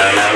Bye.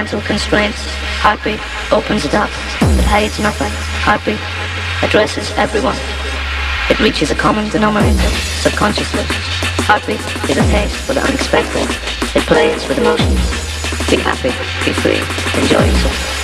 Mental constraints. Heartbeat opens it up. It hides nothing. Heartbeat addresses everyone. It reaches a common denominator subconsciously. Heartbeat is a taste for the unexpected. It plays with emotions. Be happy, be free, enjoy yourself.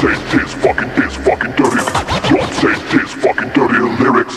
say this fucking this fucking dirty. Don't say this fucking dirty lyrics.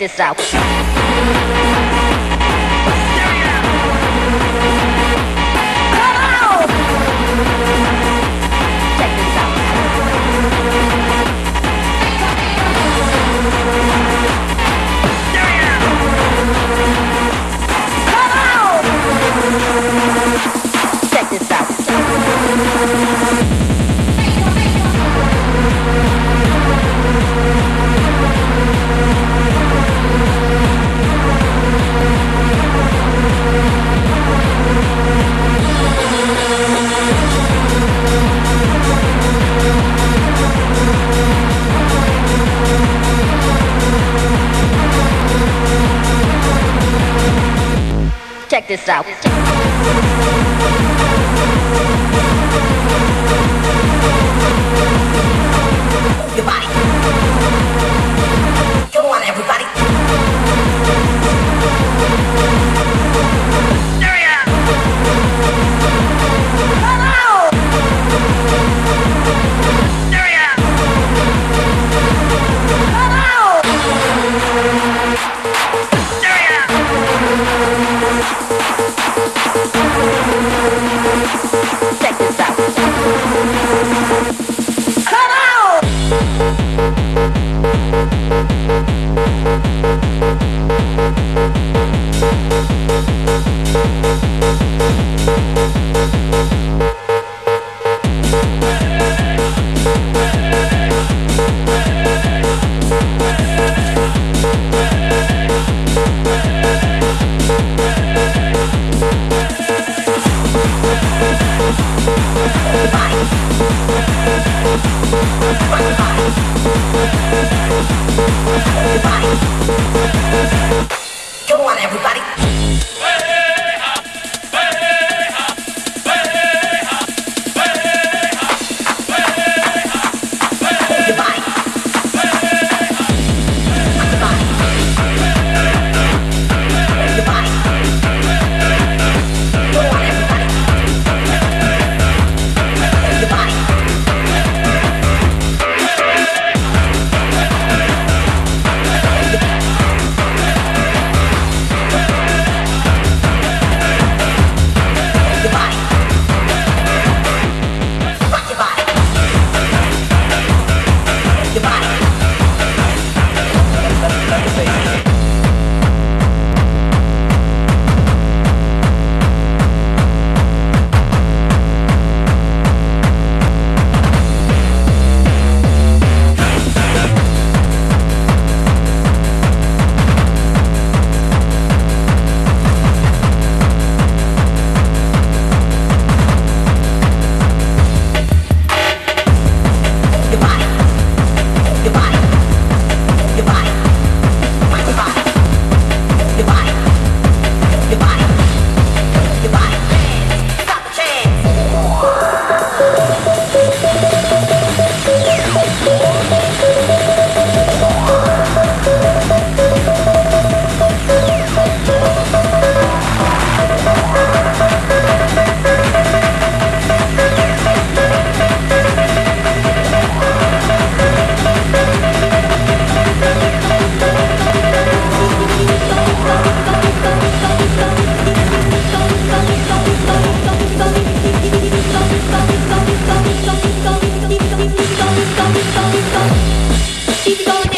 this out. keep going.